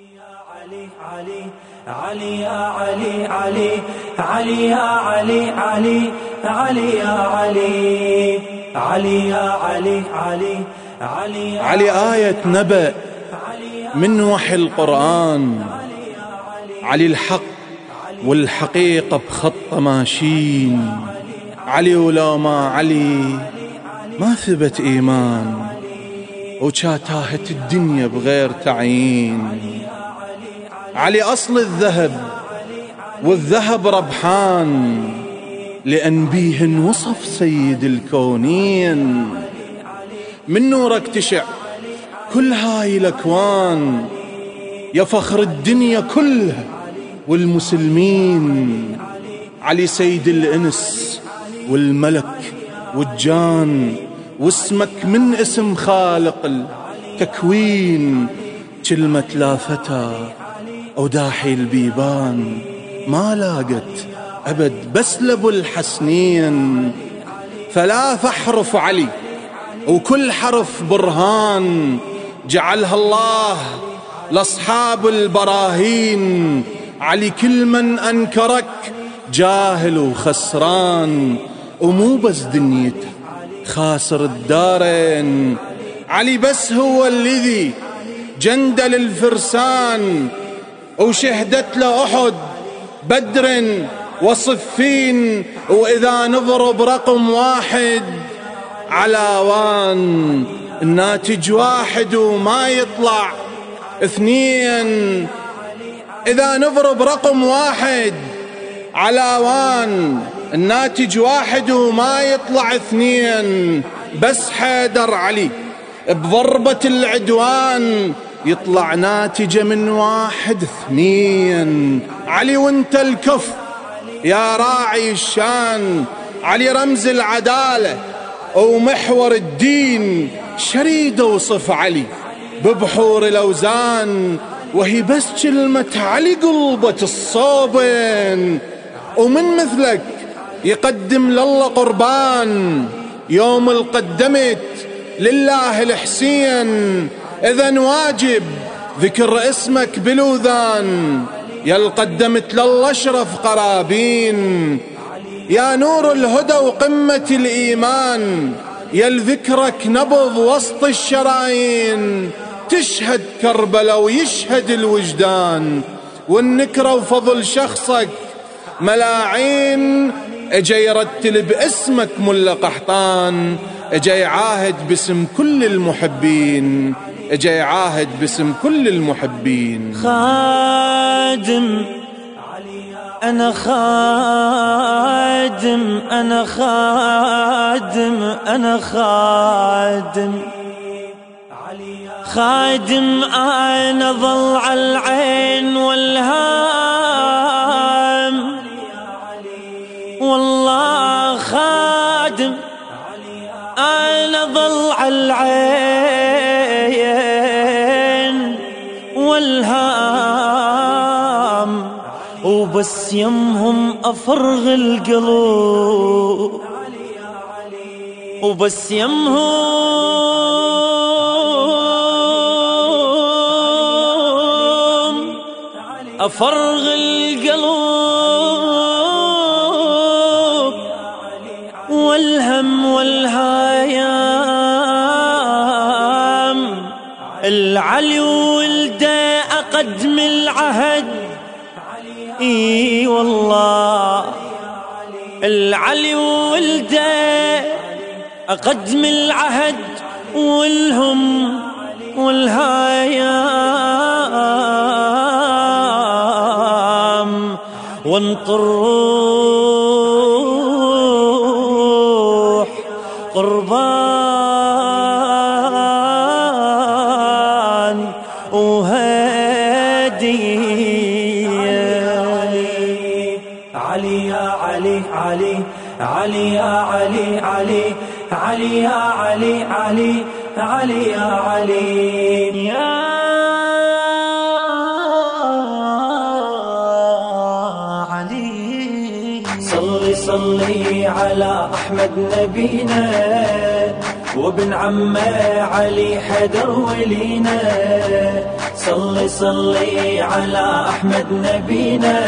علي يا علي علي علي يا علي علي علي علي علي علي علي علي آية نبأ من وحي القرآن علي الحق والحقيقة بخط ماشين علي ولو ما علي ما ثبت إيمان وشاتاهت الدنيا بغير تعيين. علي أصل الذهب والذهب ربحان لأن بيه وصف سيد الكونين. من نورك تشع كل هاي الأكوان يا فخر الدنيا كلها والمسلمين. علي سيد الإنس والملك والجان واسمك من اسم خالق التكوين كلمة لا فتى أو داحي البيبان. ما لاقت أبد بس لأبو الحسنين. ثلاث أحرف علي وكل حرف برهان. جعلها الله لأصحاب البراهين. علي كل من أنكرك جاهل وخسران. ومو بس دنيته خاسر الدارين. علي بس هو الذي جندل الفرسان وشهدت له أحد بدر وصفين وإذا نضرب رقم واحد على وان الناتج واحد وما يطلع اثنين. إذا نضرب رقم واحد على وان الناتج واحد وما يطلع اثنين. بس حيدر علي بضربة العدوان يطلع ناتجة من واحد اثنين. علي وانت الكف يا راعي الشان. علي رمز العدالة ومحور الدين. شريد اوصف علي ببحور الاوزان. وهي بس كلمة علي قلبة الصوبين. ومن مثلك يقدم لله قربان يوم القدمت لله الحسين. إذا واجب ذكر اسمك بلوذان. يا قدمت لله أشرف قرابين. يا نور الهدى وقمة الإيمان. يا ذكرك نبض وسط الشرايين. تشهد كربلاء ويشهد الوجدان. والنكرة وفضل شخصك ملاعين اجا يرتل باسمك ملا قحطان اجا يعاهد باسم كل المحبين اجا يعاهد باسم كل المحبين. خادم أنا خادم أنا خادم أنا خادم. خادم أنا ظل على العين والهام وبس يمهم أفرغ القلوب. وبس يمهم أفرغ القلوب. والهم والهايام العلي ولده أقدم العهد اي والله. العلي ولده أقدم العهد والهم والهايام وانطر علي يا علي علي علي يا علي علي علي يا علي علي علي يا علي يا علي. صلي صلي على أحمد نبينا وابن عمه علي حدر ولينا. صلي صلي على أحمد نبينا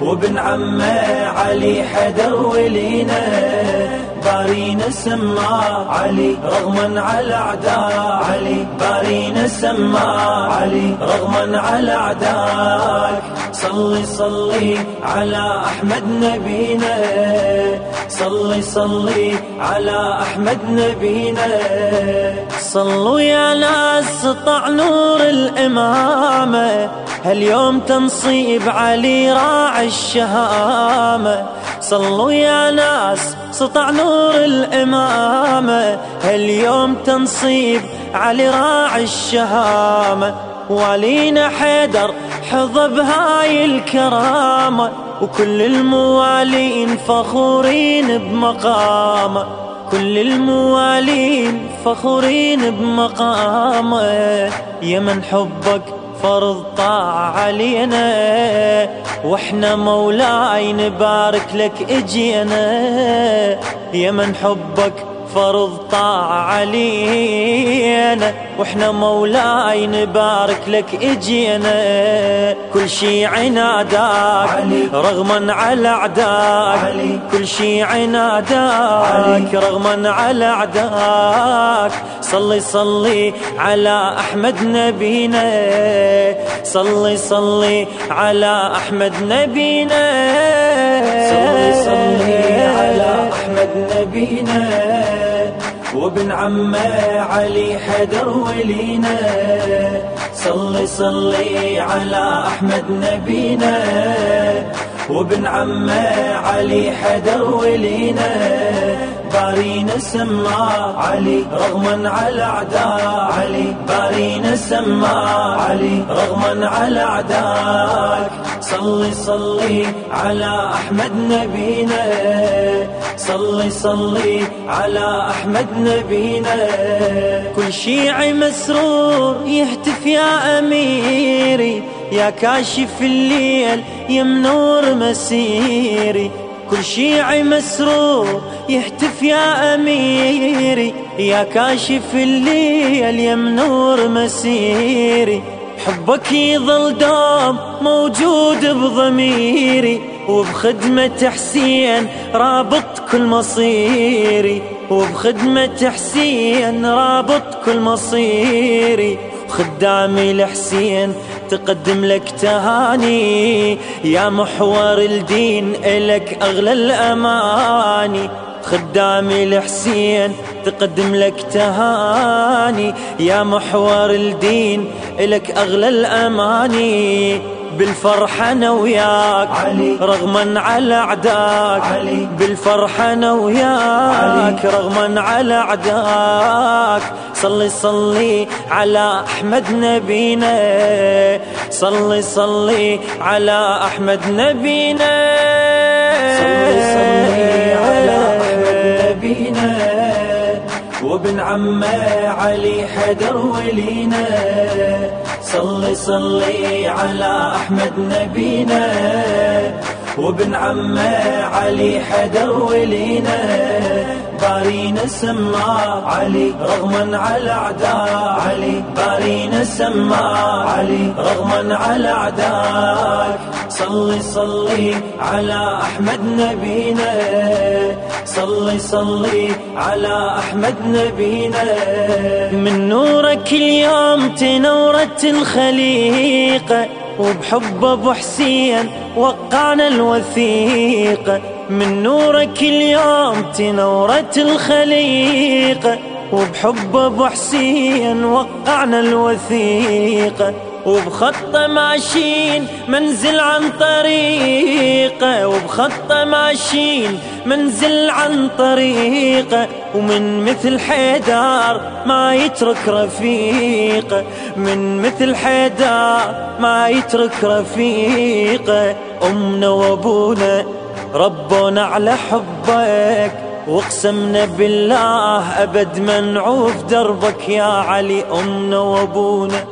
وابن عمه علي حدر ولينا بارينا سما علي رغما على أعداء علي. بارينا سما علي رغما على اعداء صلي صلي على أحمد نبينا. صلي صلي على أحمد نبينا. صلوا يا ناس سطع نور الإمامة هاليوم تنصيب علي راعي الشهامة. صلوا يا ناس سطع نور الإمامة هاليوم تنصيب علي راعي الشهامة. والينا حيدر حظى بهاي الكرامة وكل الموالين فخورين بمقامة. كل الموالين فخورين بمقامه. يا من حبك فرض طاعة علينا. وإحنا مولاي نبارك لك إجينا. يا من حبك فرض طاعة علينا وإحنا مولاي نبارك لك اجينا. كل شي عناداك رغما على اعداك كل شي عناداك رغما على اعداك صلي صلي على أحمد نبينا. صلي صلي على أحمد نبينا. صلي صلي على أحمد نبينا. وابن عمه علي حدر ولينا. صلي صلي على أحمد نبينا. وابن عمه علي حدر ولينا. بارينا سما. علي رغما على أعداء. علي بارينا سما. علي رغما على اعداء صلي صلي على أحمد نبينا. صلي صلي على أحمد نبينا. كل شيعي مسرور يهتف يا أميري. يا كاشف الليل يا منور مسيري. كل شيعي مسرور يهتف يا أميري يا كاشف الليل يا منور مسيري. حبك يظل دوم موجود بضميري وبخدمة حسين رابط كل مصيري. وبخدمة حسين رابط كل مصيري. خدامي لحسين تقدم لك تهاني يا محور الدين إلك أغلى الأماني. خدامي الحسين تقدم لك تهاني يا محور الدين إلك أغلى الأماني. بالفرحة أنا وياك علي. رغما على أعداك علي. بالفرحة أنا وياك رغما على أعداك صلي صلي على أحمد نبينا. صلي صلي على أحمد نبينا. صلي صلي على أحمد نبينا. وابن عمة علي حدر ولينا. صلي صلي على أحمد نبينا وابن عمة علي حدر ولينا. بارينا سما. علي رغما على أعداء. علي بارينا سما. علي رغما على أعداء. صلي صلي على أحمد نبينا. صلي صلي على أحمد نبينا. من نورك اليوم تنورت الخليقة وبحب أبو حسين وقعنا الوثيقة. من نورك اليوم تنورت الخليقة وبحب أبو حسين وقعنا الوثيقة وبخطة ماشيين منزل عن طريقه وبخطة ماشيين منزل عن طريقه ومن مثل حيدار ما يترك رفيقه من مثل حيدار ما يترك رفيقه أمنا وأبونا ربونا على حبك واقسمنا بالله أبد ما نعوف دربك يا علي أمنا وأبونا.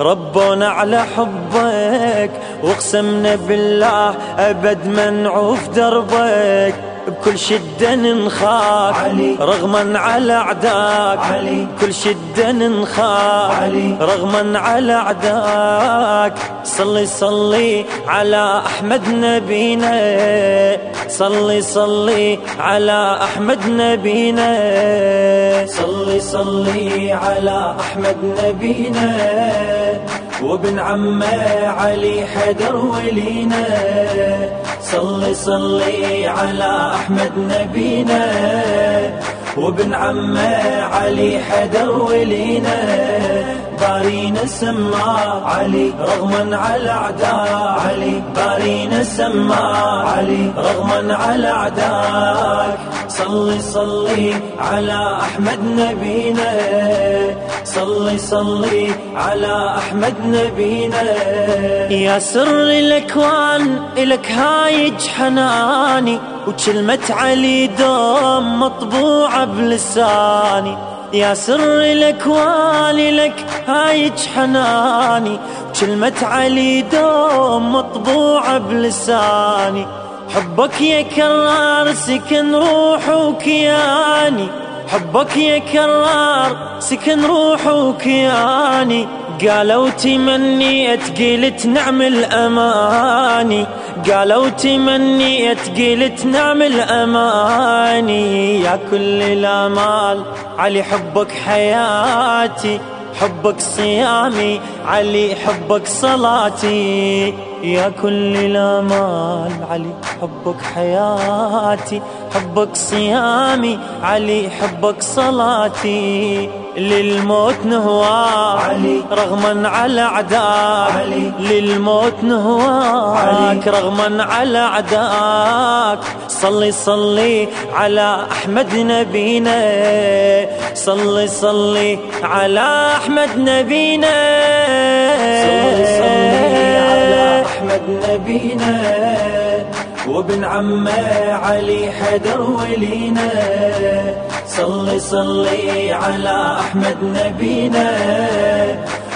ربنا على حبك واقسمنا بالله أبد ما نعوف دربك. بكل شدة ننخاك علي. رغما على أعداك. علي. كل شدة ننخاك علي. رغما على أعداك. صلي صلي على أحمد نبينا. صلي صلي على أحمد نبينا. صلي صلي على أحمد نبينا. وابن عمة علي حدر ولينا. صلي صلي على أحمد نبينا وابن عمه علي حدر ولينا. بارينا سما علي رغما على أعداء علي. بارينا سما علي رغما على أعداء. صلي صلي على أحمد نبينا. صلي صلي على أحمد نبينا. يا سر الأكوان إلك هايج حناني وكلمة علي دوم مطبوعة بلساني. يا سر الأكوان لك هايج حناني كلمة علي دوم مطبوعة بلساني. حبك يا كرار سكن روح وكياني حبك يا كرار سكن روح وكياني قالوا تمنيت قلت نعمل أماني قالوا تمنيت قلت نعمل أماني يا كل الأمال علي حبك حياتي. حبك صيامي علي حبك صلاتي. يا كل الأمال علي حبك حياتي. حبك صيامي علي حبك صلاتي. للموت نهواك رغما على عداك للموت نهواك رغما على عداك صلي صلي على أحمد نبينا. صلي صلي على أحمد نبينا. صلي صلي على أحمد نبينا. وابن عمه علي حدر ولينا. صلي صلي على أحمد نبينا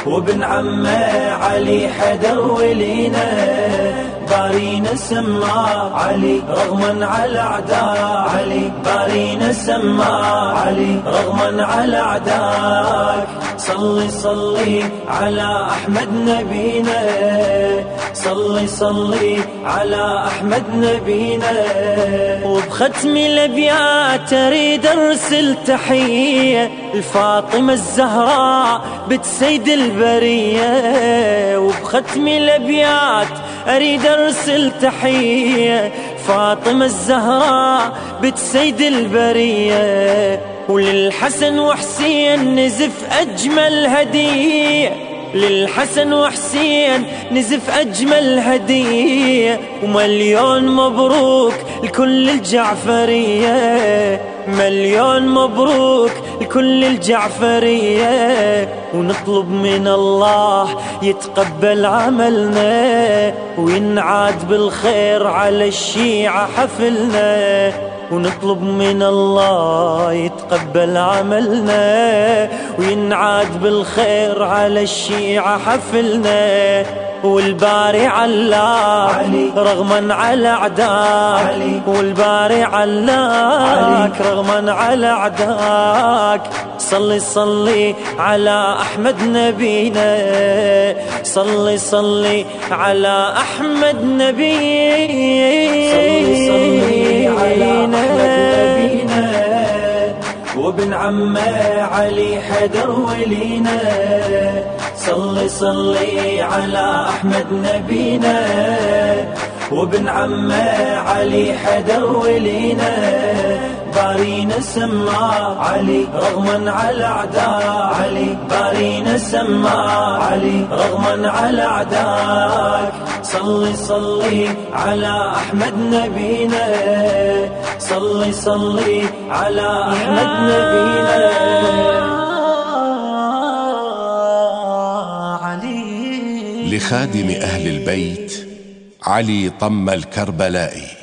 وابن عمه علي حدر ولينا. بارينا سما. علي رغما على أعداء. علي بارينا سما. علي رغما على أعداء. صلي صلي على أحمد نبينا. صلي صلي على أحمد نبينا. وبختم الأبيات أريد أرسل تحية لفاطمة الزهراء بنت سيد البرية. وبختم الأبيات أريد أرسل تحية. فاطمة الزهراء بنت سيد البرية. وللحسن وحسين نزف أجمل هدية. للحسن وحسين نزف أجمل هدية. ومليون مبروك لكل الجعفرية. مليون مبروك لكل الجعفرية. ونطلب من الله يتقبل عملنا وينعاد بالخير على الشيعة حفلنا. ونطلب من الله يتقبل عملنا وينعاد بالخير على الشيعة حفلنا. والباري علاك رغما على اعداك والباري علاك رغما على اعداك صلي صلي على احمد نبينا صلي صلي على أحمد نبينا. صلي صلي على أحمد نبينا. وابن عمه علي حدر ولينا. صلي صلي على أحمد نبينا وابن عمه علي حدر ولينا. بارينا سما علي رغما على أعداء علي. بارينا سما علي رغما على أعداءك. صلي صلي على أحمد نبينا. صلي صلي على أحمد نبينا. لخادم أهل البيت علي طم الكربلائي.